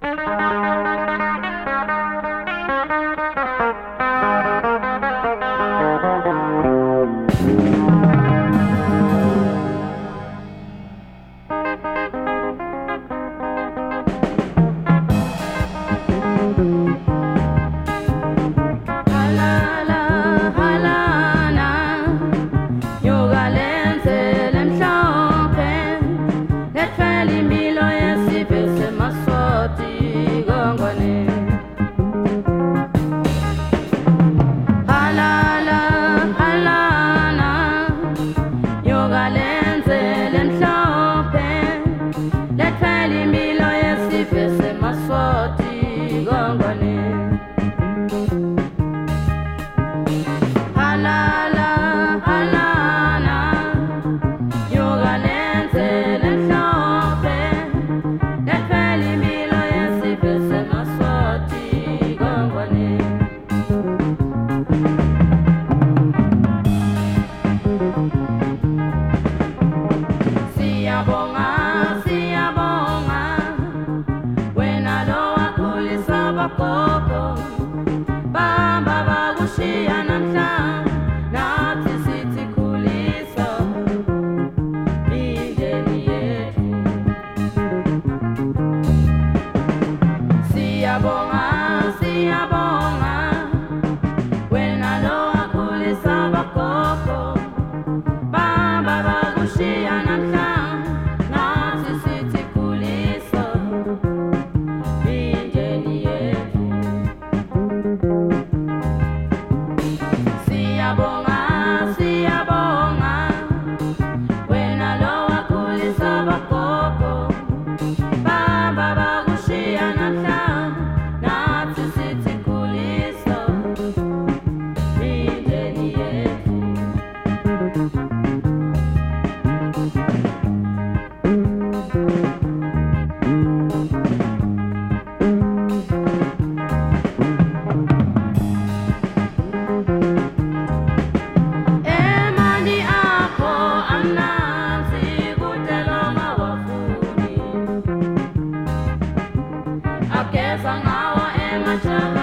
Música wakhulisa ngawo emajaha